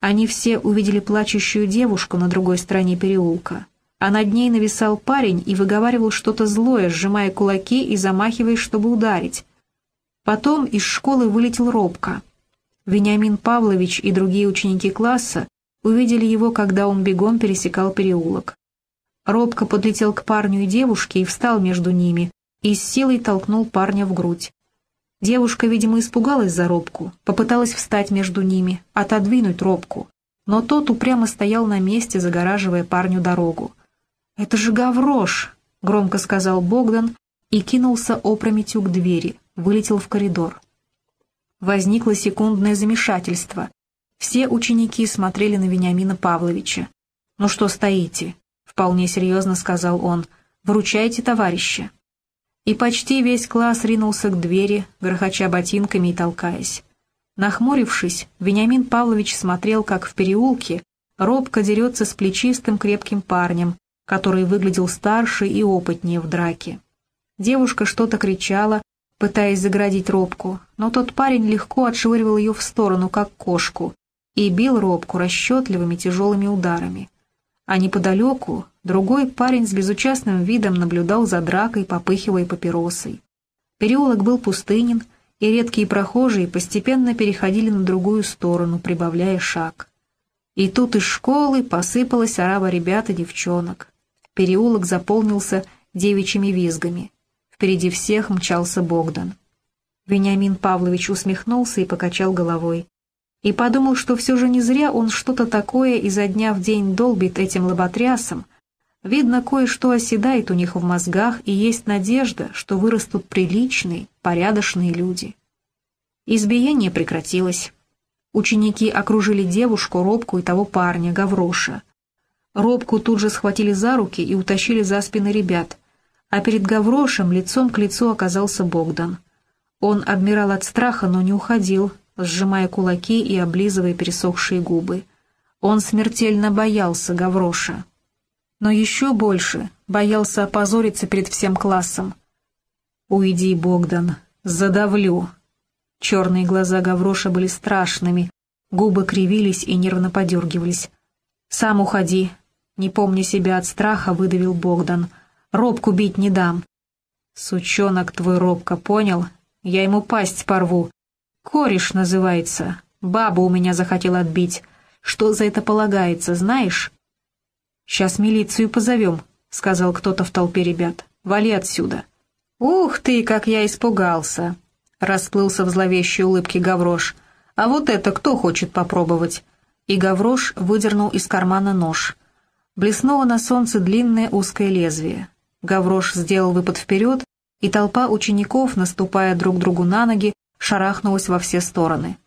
Они все увидели плачущую девушку на другой стороне переулка, а над ней нависал парень и выговаривал что-то злое, сжимая кулаки и замахиваясь, чтобы ударить. Потом из школы вылетел Робко. Вениамин Павлович и другие ученики класса увидели его, когда он бегом пересекал переулок. Робко подлетел к парню и девушке и встал между ними, и с силой толкнул парня в грудь. Девушка, видимо, испугалась за Робку, попыталась встать между ними, отодвинуть Робку, но тот упрямо стоял на месте, загораживая парню дорогу. «Это же Гаврош!» — громко сказал Богдан и кинулся опрометью к двери, вылетел в коридор. Возникло секундное замешательство. Все ученики смотрели на Вениамина Павловича. «Ну что стоите? вполне серьезно сказал он. «Вручайте товарища». И почти весь класс ринулся к двери, грохоча ботинками и толкаясь. Нахмурившись, Вениамин Павлович смотрел, как в переулке робко дерется с плечистым крепким парнем, который выглядел старше и опытнее в драке. Девушка что-то кричала, пытаясь заградить робку, но тот парень легко отшвыривал ее в сторону, как кошку, и бил робку расчетливыми тяжелыми ударами а неподалеку другой парень с безучастным видом наблюдал за дракой, попыхивая папиросой. Переулок был пустынен, и редкие прохожие постепенно переходили на другую сторону, прибавляя шаг. И тут из школы посыпалась орава ребят и девчонок. Переулок заполнился девичьими визгами. Впереди всех мчался Богдан. Вениамин Павлович усмехнулся и покачал головой и подумал, что все же не зря он что-то такое изо дня в день долбит этим лоботрясом. Видно, кое-что оседает у них в мозгах, и есть надежда, что вырастут приличные, порядочные люди. Избиение прекратилось. Ученики окружили девушку, Робку и того парня, Гавроша. Робку тут же схватили за руки и утащили за спины ребят, а перед Гаврошем лицом к лицу оказался Богдан. Он обмирал от страха, но не уходил, сжимая кулаки и облизывая пересохшие губы. Он смертельно боялся Гавроша. Но еще больше боялся опозориться перед всем классом. «Уйди, Богдан, задавлю!» Черные глаза Гавроша были страшными, губы кривились и нервно подергивались. «Сам уходи!» Не помня себя от страха, выдавил Богдан. «Робку бить не дам!» «Сучонок твой Робка, понял? Я ему пасть порву, Кореш называется. Бабу у меня захотел отбить. Что за это полагается, знаешь?» «Сейчас милицию позовем», — сказал кто-то в толпе ребят. «Вали отсюда». «Ух ты, как я испугался!» — расплылся в зловещей улыбке Гаврош. «А вот это кто хочет попробовать?» И Гаврош выдернул из кармана нож. Блеснуло на солнце длинное узкое лезвие. Гаврош сделал выпад вперед, и толпа учеников, наступая друг другу на ноги, шарахнулась во все стороны.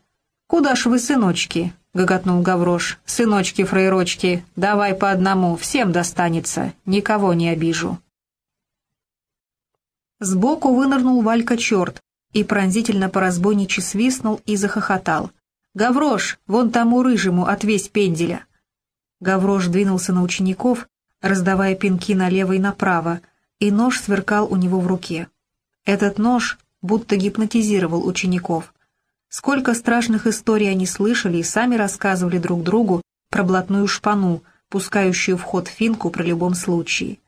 «Куда ж вы, сыночки?» — гоготнул Гаврош. «Сыночки-фраерочки, давай по одному, всем достанется, никого не обижу». Сбоку вынырнул Валька черт и пронзительно по разбойничи свистнул и захохотал. «Гаврош, вон тому рыжему отвесь пенделя!» Гаврош двинулся на учеников, раздавая пинки налево и направо, и нож сверкал у него в руке. Этот нож будто гипнотизировал учеников. Сколько страшных историй они слышали и сами рассказывали друг другу про блатную шпану, пускающую в ход финку при любом случае.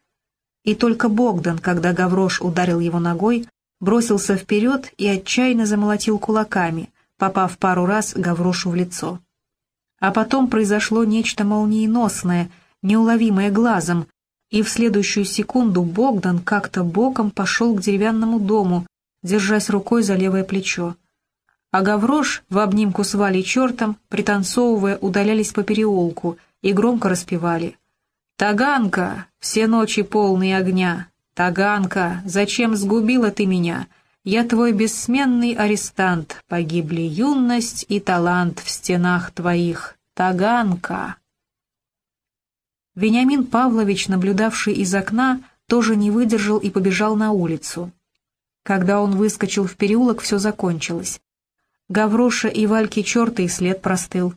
И только Богдан, когда Гаврош ударил его ногой, бросился вперед и отчаянно замолотил кулаками, попав пару раз Гаврошу в лицо. А потом произошло нечто молниеносное, неуловимое глазом, и в следующую секунду Богдан как-то боком пошел к деревянному дому, держась рукой за левое плечо. А Гаврош в обнимку с Валей чертом, пританцовывая, удалялись по переулку и громко распевали. «Таганка, все ночи полные огня! Таганка, зачем сгубила ты меня? Я твой бессменный арестант, погибли юность и талант в стенах твоих. Таганка!» Вениамин Павлович, наблюдавший из окна, тоже не выдержал и побежал на улицу. Когда он выскочил в переулок, все закончилось. Гавроша и Вальки черта и след простыл.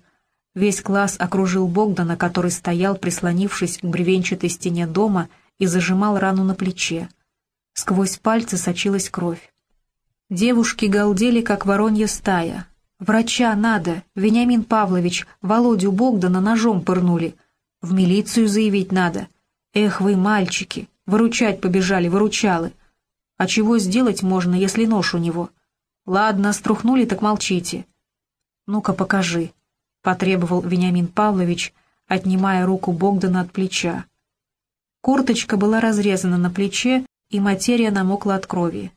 Весь класс окружил Богдана, который стоял, прислонившись к бревенчатой стене дома и зажимал рану на плече. Сквозь пальцы сочилась кровь. Девушки галдели, как воронья стая. «Врача надо! Вениамин Павлович, Володю Богдана ножом пырнули. В милицию заявить надо. Эх вы, мальчики, выручать побежали, выручалы. А чего сделать можно, если нож у него? Ладно, струхнули, так молчите. Ну-ка, покажи», — потребовал Вениамин Павлович, отнимая руку Богдана от плеча. Курточка была разрезана на плече, и материя намокла от крови.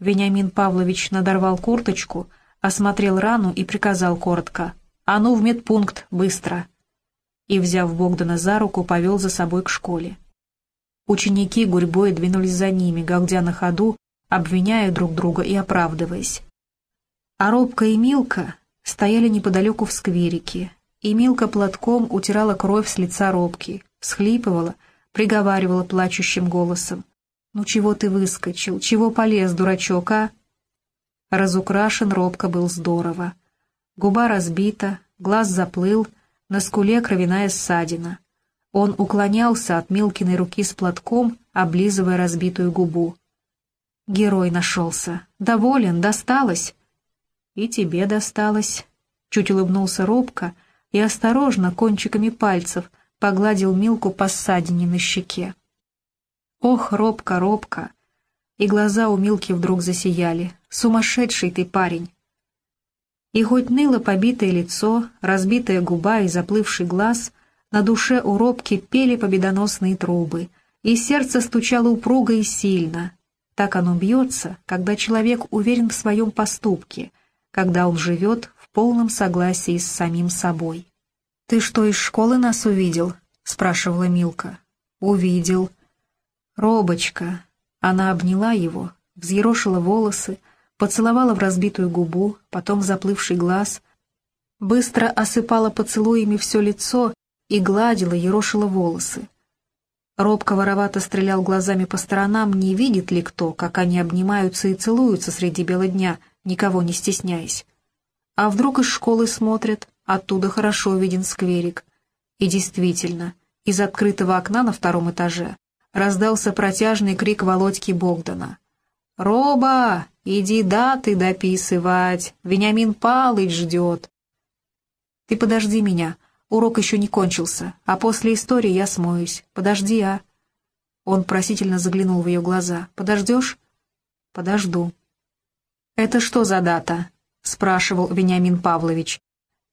Вениамин Павлович надорвал курточку, осмотрел рану и приказал коротко «А ну, в медпункт, быстро!» и, взяв Богдана за руку, повел за собой к школе. Ученики гурьбой двинулись за ними, галдя на ходу, обвиняя друг друга и оправдываясь. А Робка и Милка стояли неподалеку в скверике, и Милка платком утирала кровь с лица Робки, всхлипывала, приговаривала плачущим голосом. «Ну чего ты выскочил? Чего полез, дурачок, а?» Разукрашен Робка был здорово. Губа разбита, глаз заплыл, на скуле кровяная ссадина. Он уклонялся от Милкиной руки с платком, облизывая разбитую губу. Герой нашелся. Доволен, досталось. И тебе досталось. Чуть улыбнулся робко и осторожно, кончиками пальцев, погладил Милку по ссадине на щеке. Ох, робко, робко. И глаза у Милки вдруг засияли. Сумасшедший ты парень. И хоть ныло побитое лицо, разбитая губа и заплывший глаз — на душе у робки пели победоносные трубы, и сердце стучало упруго и сильно. Так оно бьется, когда человек уверен в своем поступке, когда он живет в полном согласии с самим собой. «Ты что, из школы нас увидел?» — спрашивала Милка. «Увидел». «Робочка». Она обняла его, взъерошила волосы, поцеловала в разбитую губу, потом заплывший глаз, быстро осыпала поцелуями все лицо и гладила, ерошила волосы. Робко воровато стрелял глазами по сторонам, не видит ли кто, как они обнимаются и целуются среди бела дня, никого не стесняясь. А вдруг из школы смотрят, оттуда хорошо виден скверик. И действительно, из открытого окна на втором этаже раздался протяжный крик Володьки Богдана. «Роба, иди даты дописывать, Вениамин Палыч ждет». «Ты подожди меня», Урок еще не кончился, а после истории я смоюсь. Подожди, а...» Он просительно заглянул в ее глаза. «Подождешь?» «Подожду». «Это что за дата?» — спрашивал Вениамин Павлович.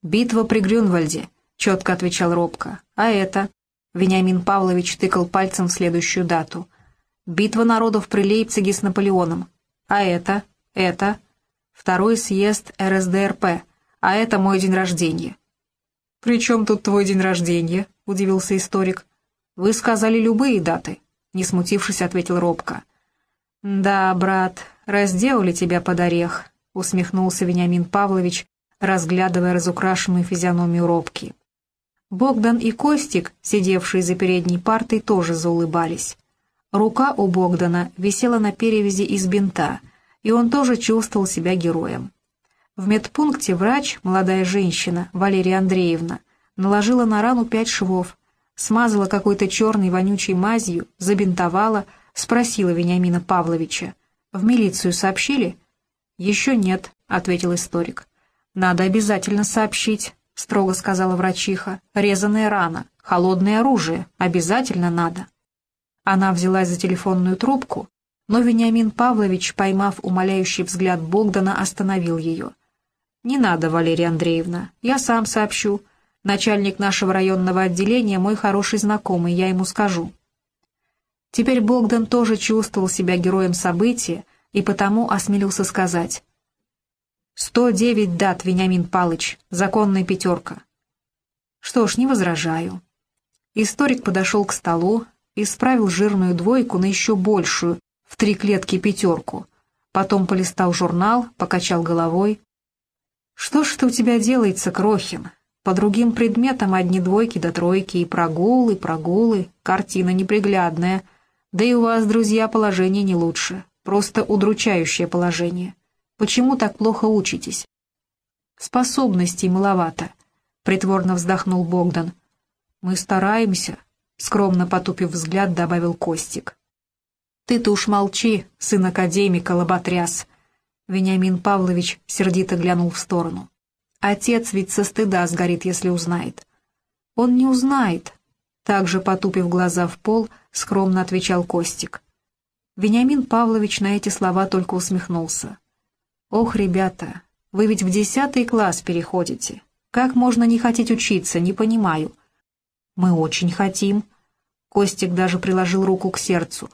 «Битва при Грюнвальде», — четко отвечал робко. «А это?» — Вениамин Павлович тыкал пальцем в следующую дату. «Битва народов при Лейпциге с Наполеоном». «А это?» «Это?» «Второй съезд РСДРП. А это мой день рождения». «При чем тут твой день рождения?» — удивился историк. «Вы сказали любые даты», — не смутившись, ответил робко. «Да, брат, разделали тебя под орех», — усмехнулся Вениамин Павлович, разглядывая разукрашенную физиономию робки. Богдан и Костик, сидевшие за передней партой, тоже заулыбались. Рука у Богдана висела на перевязи из бинта, и он тоже чувствовал себя героем. В медпункте врач, молодая женщина, Валерия Андреевна, наложила на рану пять швов, смазала какой-то черной вонючей мазью, забинтовала, спросила Вениамина Павловича. «В милицию сообщили?» «Еще нет», — ответил историк. «Надо обязательно сообщить», — строго сказала врачиха. «Резаная рана, холодное оружие, обязательно надо». Она взялась за телефонную трубку, но Вениамин Павлович, поймав умоляющий взгляд Богдана, остановил ее. «Не надо, Валерия Андреевна, я сам сообщу. Начальник нашего районного отделения мой хороший знакомый, я ему скажу». Теперь Богдан тоже чувствовал себя героем события и потому осмелился сказать. «Сто девять дат, Вениамин Палыч, законная пятерка». «Что ж, не возражаю». Историк подошел к столу, исправил жирную двойку на еще большую, в три клетки пятерку. Потом полистал журнал, покачал головой. «Что ж это у тебя делается, Крохин? По другим предметам одни двойки до да тройки, и прогулы, прогулы, картина неприглядная. Да и у вас, друзья, положение не лучше, просто удручающее положение. Почему так плохо учитесь?» «Способностей маловато», — притворно вздохнул Богдан. «Мы стараемся», — скромно потупив взгляд, добавил Костик. «Ты-то уж молчи, сын академика, лоботряс», Вениамин Павлович сердито глянул в сторону. Отец ведь со стыда сгорит, если узнает. Он не узнает, также потупив глаза в пол, скромно отвечал Костик. Вениамин Павлович на эти слова только усмехнулся. «Ох, ребята, вы ведь в десятый класс переходите. Как можно не хотеть учиться, не понимаю». «Мы очень хотим». Костик даже приложил руку к сердцу.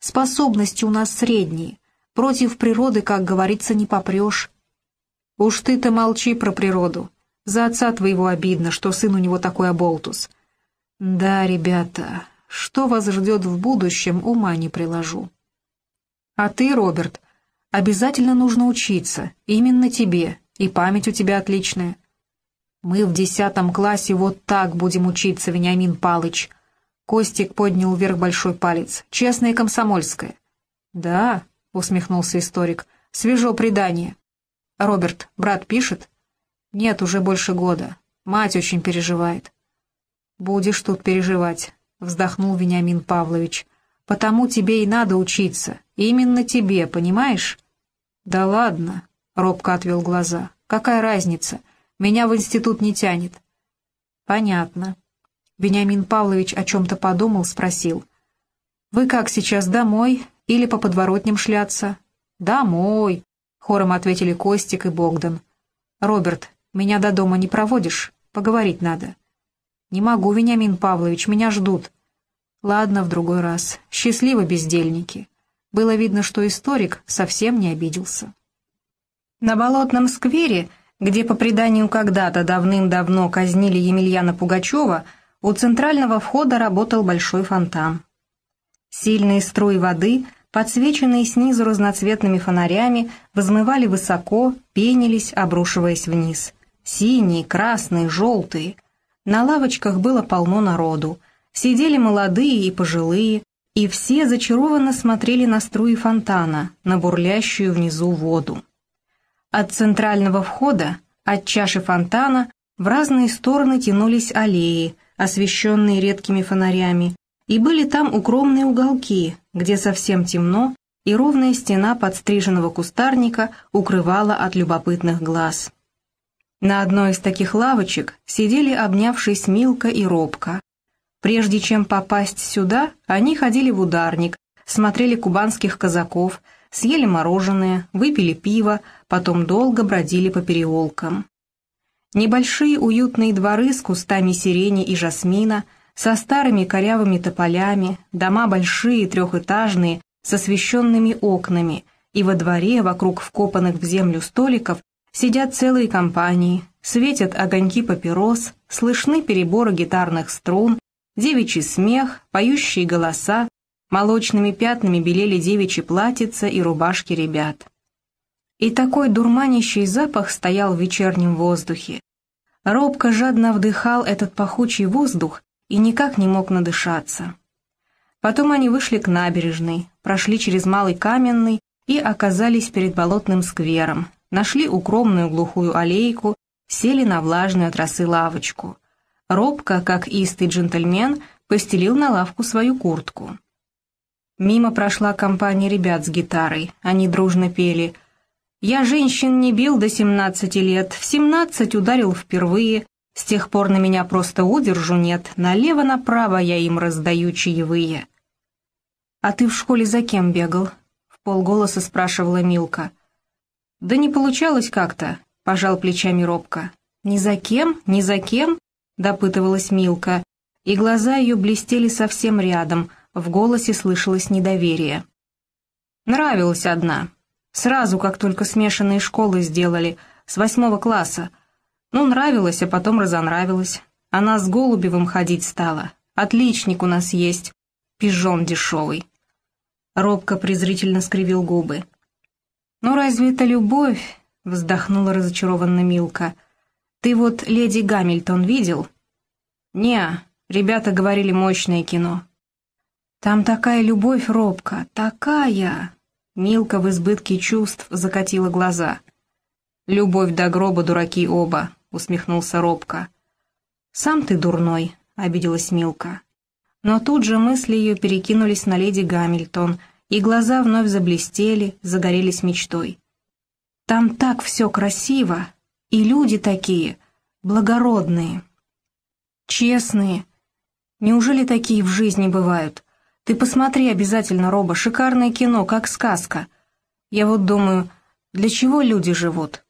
«Способности у нас средние. Против природы, как говорится, не попрешь. Уж ты-то молчи про природу. За отца твоего обидно, что сын у него такой оболтус. Да, ребята, что вас ждет в будущем, ума не приложу. А ты, Роберт, обязательно нужно учиться, именно тебе, и память у тебя отличная. Мы в десятом классе вот так будем учиться, Вениамин Палыч. Костик поднял вверх большой палец. Честное комсомольское. Да, усмехнулся историк, свежо предание. «Роберт, брат пишет?» «Нет, уже больше года. Мать очень переживает». «Будешь тут переживать», — вздохнул Вениамин Павлович. «Потому тебе и надо учиться. Именно тебе, понимаешь?» «Да ладно», — робко отвел глаза. «Какая разница? Меня в институт не тянет». «Понятно». Вениамин Павлович о чем-то подумал, спросил. «Вы как сейчас, домой или по подворотням шляться?» «Домой», Хором ответили Костик и Богдан. «Роберт, меня до дома не проводишь? Поговорить надо». «Не могу, Вениамин Павлович, меня ждут». «Ладно, в другой раз. Счастливо, бездельники». Было видно, что историк совсем не обиделся. На Болотном сквере, где по преданию когда-то давным-давно казнили Емельяна Пугачева, у центрального входа работал большой фонтан. Сильные струи воды подсвеченные снизу разноцветными фонарями, взмывали высоко, пенились, обрушиваясь вниз. Синие, красные, желтые. На лавочках было полно народу. Сидели молодые и пожилые, и все зачарованно смотрели на струи фонтана, на бурлящую внизу воду. От центрального входа, от чаши фонтана, в разные стороны тянулись аллеи, освещенные редкими фонарями, и были там укромные уголки, где совсем темно, и ровная стена подстриженного кустарника укрывала от любопытных глаз. На одной из таких лавочек сидели обнявшись Милка и Робка. Прежде чем попасть сюда, они ходили в ударник, смотрели кубанских казаков, съели мороженое, выпили пиво, потом долго бродили по переулкам. Небольшие уютные дворы с кустами сирени и жасмина – со старыми корявыми тополями, дома большие, трехэтажные, с освещенными окнами, и во дворе, вокруг вкопанных в землю столиков, сидят целые компании, светят огоньки папирос, слышны переборы гитарных струн, девичий смех, поющие голоса, молочными пятнами белели девичьи платьица и рубашки ребят. И такой дурманящий запах стоял в вечернем воздухе. Робко жадно вдыхал этот пахучий воздух и никак не мог надышаться. Потом они вышли к набережной, прошли через Малый Каменный и оказались перед болотным сквером, нашли укромную глухую аллейку, сели на влажную от росы лавочку. Робко, как истый джентльмен, постелил на лавку свою куртку. Мимо прошла компания ребят с гитарой, они дружно пели «Я женщин не бил до семнадцати лет, в семнадцать ударил впервые, с тех пор на меня просто удержу нет, налево-направо я им раздаю чаевые. «А ты в школе за кем бегал?» — в полголоса спрашивала Милка. «Да не получалось как-то», — пожал плечами робко. «Ни за кем? Ни за кем?» — допытывалась Милка, и глаза ее блестели совсем рядом, в голосе слышалось недоверие. «Нравилась одна. Сразу, как только смешанные школы сделали, с восьмого класса, ну, нравилось, а потом разонравилось. Она с Голубевым ходить стала. Отличник у нас есть. Пижон дешевый. Робко презрительно скривил губы. «Ну разве это любовь?» — вздохнула разочарованно Милка. «Ты вот леди Гамильтон видел?» «Не, ребята говорили мощное кино». «Там такая любовь, Робка, такая!» Милка в избытке чувств закатила глаза. «Любовь до гроба, дураки оба», — усмехнулся робко. «Сам ты дурной», — обиделась Милка. Но тут же мысли ее перекинулись на леди Гамильтон, и глаза вновь заблестели, загорелись мечтой. «Там так все красиво, И люди такие, благородные, честные. Неужели такие в жизни бывают? Ты посмотри обязательно, Роба, шикарное кино, как сказка. Я вот думаю, для чего люди живут?